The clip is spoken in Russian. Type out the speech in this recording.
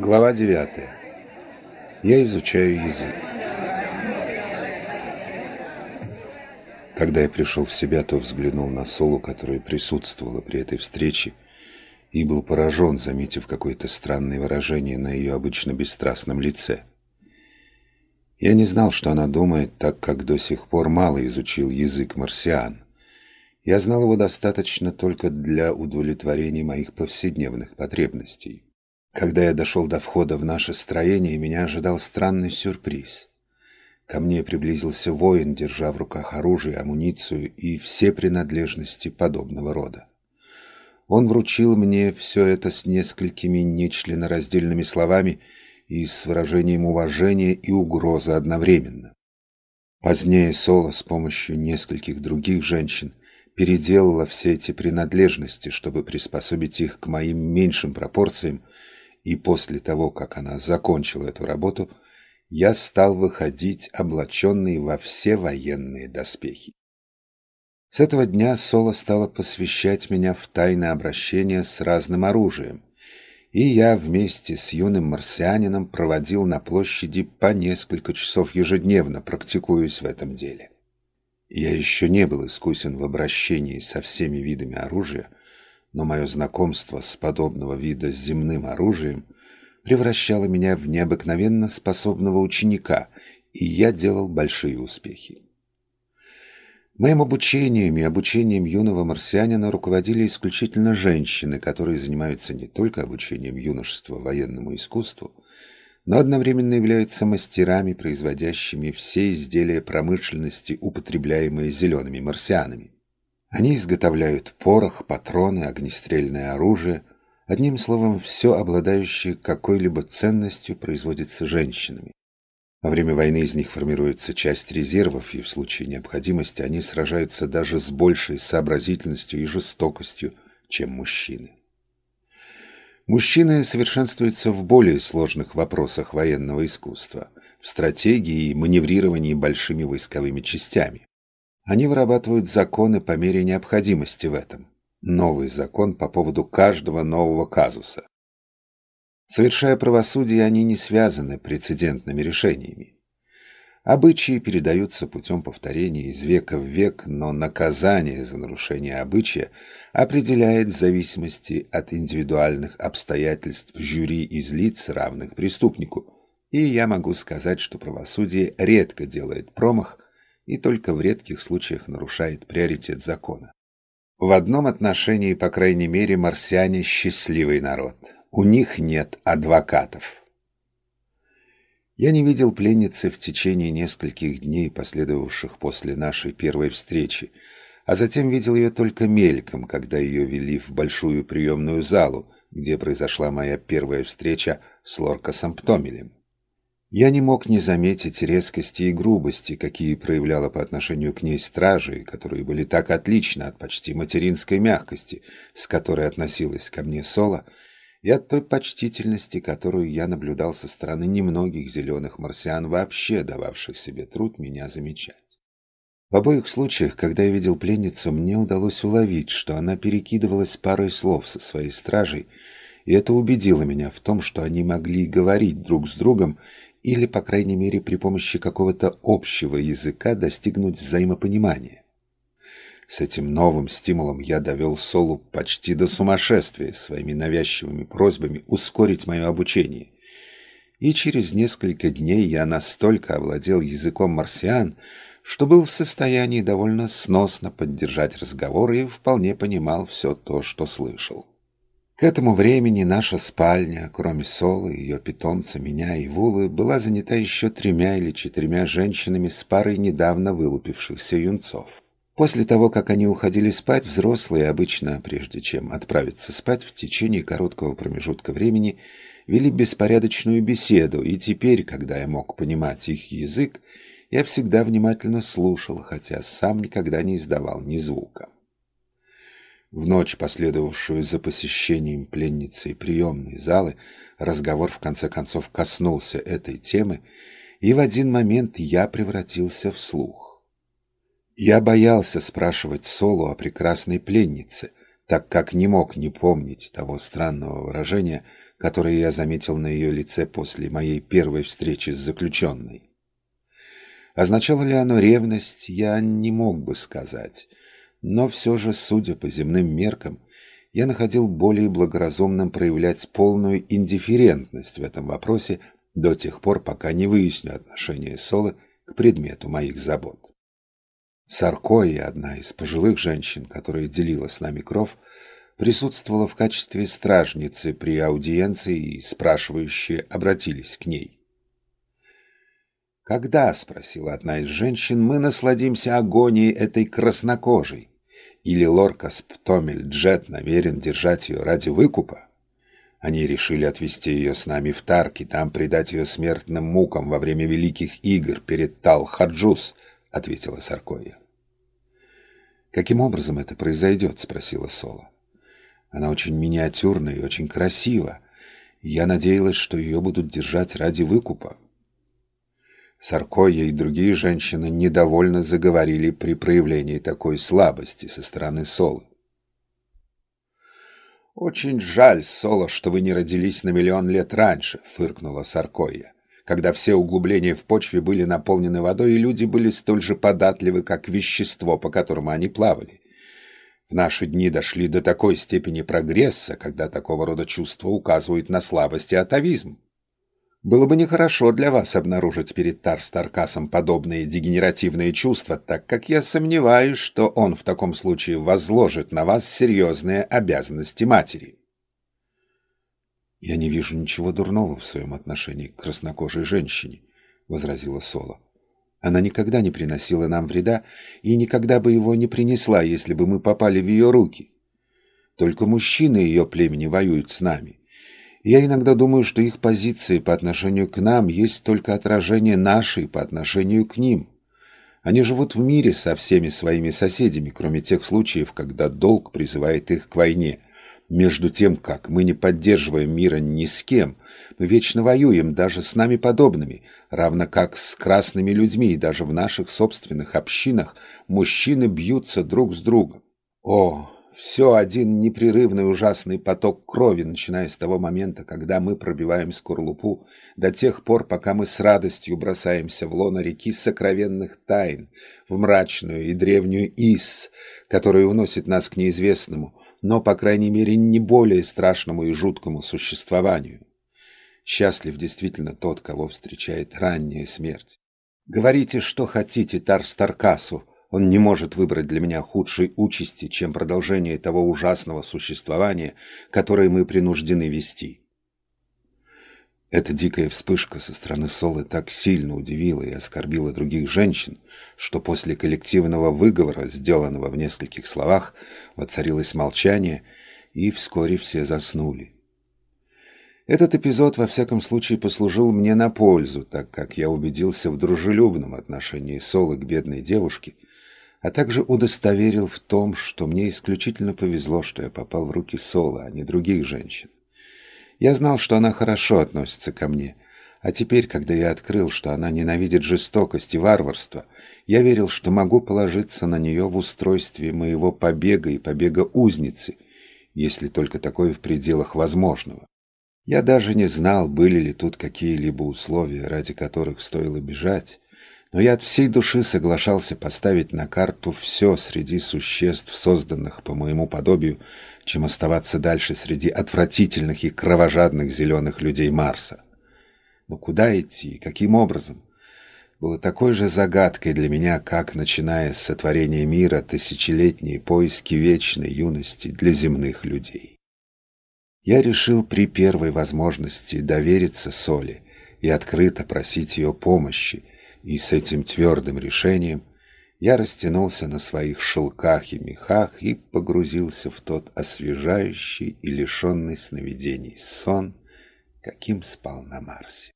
Глава 9. Я изучаю язык. Когда я пришел в себя, то взглянул на Солу, которая присутствовала при этой встрече, и был поражен, заметив какое-то странное выражение на ее обычно бесстрастном лице. Я не знал, что она думает, так как до сих пор мало изучил язык марсиан. Я знал его достаточно только для удовлетворения моих повседневных потребностей. Когда я дошел до входа в наше строение, меня ожидал странный сюрприз. Ко мне приблизился воин, держа в руках оружие, амуницию и все принадлежности подобного рода. Он вручил мне все это с несколькими нечленораздельными словами и с выражением уважения и угрозы одновременно. Позднее Соло с помощью нескольких других женщин переделала все эти принадлежности, чтобы приспособить их к моим меньшим пропорциям и после того, как она закончила эту работу, я стал выходить облаченный во все военные доспехи. С этого дня Соло стала посвящать меня в тайное обращение с разным оружием, и я вместе с юным марсианином проводил на площади по несколько часов ежедневно, практикуясь в этом деле. Я еще не был искусен в обращении со всеми видами оружия, но мое знакомство с подобного вида земным оружием превращало меня в необыкновенно способного ученика, и я делал большие успехи. Моим обучением и обучением юного марсианина руководили исключительно женщины, которые занимаются не только обучением юношества военному искусству, но одновременно являются мастерами, производящими все изделия промышленности, употребляемые зелеными марсианами. Они изготовляют порох, патроны, огнестрельное оружие. Одним словом, все, обладающее какой-либо ценностью, производится женщинами. Во время войны из них формируется часть резервов, и в случае необходимости они сражаются даже с большей сообразительностью и жестокостью, чем мужчины. Мужчины совершенствуются в более сложных вопросах военного искусства, в стратегии и маневрировании большими войсковыми частями. Они вырабатывают законы по мере необходимости в этом. Новый закон по поводу каждого нового казуса. Совершая правосудие, они не связаны прецедентными решениями. Обычаи передаются путем повторения из века в век, но наказание за нарушение обычая определяет в зависимости от индивидуальных обстоятельств жюри из лиц, равных преступнику. И я могу сказать, что правосудие редко делает промах и только в редких случаях нарушает приоритет закона. В одном отношении, по крайней мере, марсиане – счастливый народ. У них нет адвокатов. Я не видел пленницы в течение нескольких дней, последовавших после нашей первой встречи, а затем видел ее только мельком, когда ее вели в большую приемную залу, где произошла моя первая встреча с Лоркасом Птомелем. Я не мог не заметить резкости и грубости, какие проявляла по отношению к ней стражи, которые были так отличны от почти материнской мягкости, с которой относилась ко мне Соло, и от той почтительности, которую я наблюдал со стороны немногих зеленых марсиан, вообще дававших себе труд меня замечать. В обоих случаях, когда я видел пленницу, мне удалось уловить, что она перекидывалась парой слов со своей стражей, и это убедило меня в том, что они могли говорить друг с другом или, по крайней мере, при помощи какого-то общего языка достигнуть взаимопонимания. С этим новым стимулом я довел Солу почти до сумасшествия своими навязчивыми просьбами ускорить мое обучение. И через несколько дней я настолько овладел языком марсиан, что был в состоянии довольно сносно поддержать разговор и вполне понимал все то, что слышал. К этому времени наша спальня, кроме Солы, ее питомца, меня и Вулы, была занята еще тремя или четырьмя женщинами с парой недавно вылупившихся юнцов. После того, как они уходили спать, взрослые обычно, прежде чем отправиться спать, в течение короткого промежутка времени вели беспорядочную беседу, и теперь, когда я мог понимать их язык, я всегда внимательно слушал, хотя сам никогда не издавал ни звука. В ночь, последовавшую за посещением пленницы и приемной залы, разговор в конце концов коснулся этой темы, и в один момент я превратился в слух. Я боялся спрашивать Солу о прекрасной пленнице, так как не мог не помнить того странного выражения, которое я заметил на ее лице после моей первой встречи с заключенной. Означало ли оно ревность, я не мог бы сказать, но все же, судя по земным меркам, я находил более благоразумным проявлять полную индифферентность в этом вопросе до тех пор, пока не выясню отношение Солы к предмету моих забот. Саркоя, одна из пожилых женщин, которая делила с нами кров, присутствовала в качестве стражницы при аудиенции и спрашивающие обратились к ней. «Когда, — спросила одна из женщин, — мы насладимся агонией этой краснокожей? Или Лоркас Птомель Джет намерен держать ее ради выкупа?» Они решили отвезти ее с нами в Тарк и там предать ее смертным мукам во время Великих Игр перед Тал-Хаджус, — ответила Саркоя. «Каким образом это произойдет?» — спросила Соло. «Она очень миниатюрна и очень красива. я надеялась, что ее будут держать ради выкупа». Саркоя и другие женщины недовольно заговорили при проявлении такой слабости со стороны Солы. «Очень жаль, Соло, что вы не родились на миллион лет раньше», — фыркнула Саркоя когда все углубления в почве были наполнены водой, и люди были столь же податливы, как вещество, по которому они плавали. В наши дни дошли до такой степени прогресса, когда такого рода чувства указывают на слабость и атовизм. Было бы нехорошо для вас обнаружить перед Тарстаркасом подобные дегенеративные чувства, так как я сомневаюсь, что он в таком случае возложит на вас серьезные обязанности матери. «Я не вижу ничего дурного в своем отношении к краснокожей женщине», — возразила Соло. «Она никогда не приносила нам вреда и никогда бы его не принесла, если бы мы попали в ее руки. Только мужчины ее племени воюют с нами. Я иногда думаю, что их позиции по отношению к нам есть только отражение нашей по отношению к ним. Они живут в мире со всеми своими соседями, кроме тех случаев, когда долг призывает их к войне» Между тем, как мы не поддерживаем мира ни с кем, мы вечно воюем даже с нами подобными, равно как с красными людьми, и даже в наших собственных общинах мужчины бьются друг с другом. О, все один непрерывный ужасный поток крови, начиная с того момента, когда мы пробиваем скорлупу, до тех пор, пока мы с радостью бросаемся в лоно реки сокровенных тайн, в мрачную и древнюю Ис, которая уносит нас к неизвестному, но, по крайней мере, не более страшному и жуткому существованию. Счастлив действительно тот, кого встречает ранняя смерть. Говорите, что хотите Тарстаркасу, он не может выбрать для меня худшей участи, чем продолжение того ужасного существования, которое мы принуждены вести. Эта дикая вспышка со стороны Солы так сильно удивила и оскорбила других женщин, что после коллективного выговора, сделанного в нескольких словах, воцарилось молчание, и вскоре все заснули. Этот эпизод, во всяком случае, послужил мне на пользу, так как я убедился в дружелюбном отношении Солы к бедной девушке, а также удостоверил в том, что мне исключительно повезло, что я попал в руки Солы, а не других женщин. Я знал, что она хорошо относится ко мне, а теперь, когда я открыл, что она ненавидит жестокость и варварство, я верил, что могу положиться на нее в устройстве моего побега и побега узницы, если только такое в пределах возможного. Я даже не знал, были ли тут какие-либо условия, ради которых стоило бежать, но я от всей души соглашался поставить на карту все среди существ, созданных по моему подобию, чем оставаться дальше среди отвратительных и кровожадных зеленых людей Марса. Но куда идти и каким образом? Было такой же загадкой для меня, как, начиная с сотворения мира, тысячелетние поиски вечной юности для земных людей. Я решил при первой возможности довериться Соли и открыто просить ее помощи, и с этим твердым решением я растянулся на своих шелках и мехах и погрузился в тот освежающий и лишенный сновидений сон, каким спал на Марсе.